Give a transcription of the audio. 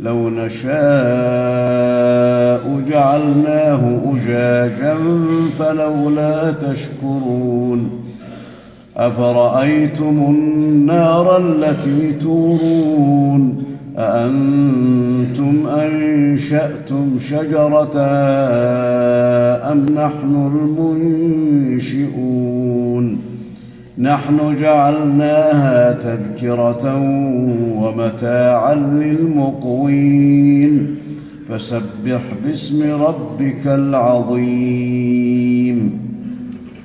لو نشاء جعلناه أجاجا فلولا تشكرون أفرأيتم النار التي تورون أأنتم أنشأتم شجرتها أم نحن المنشئون نحن جعلناها تذكرة ومتاعا للمقوين. فسبح باسم ربك العظيم.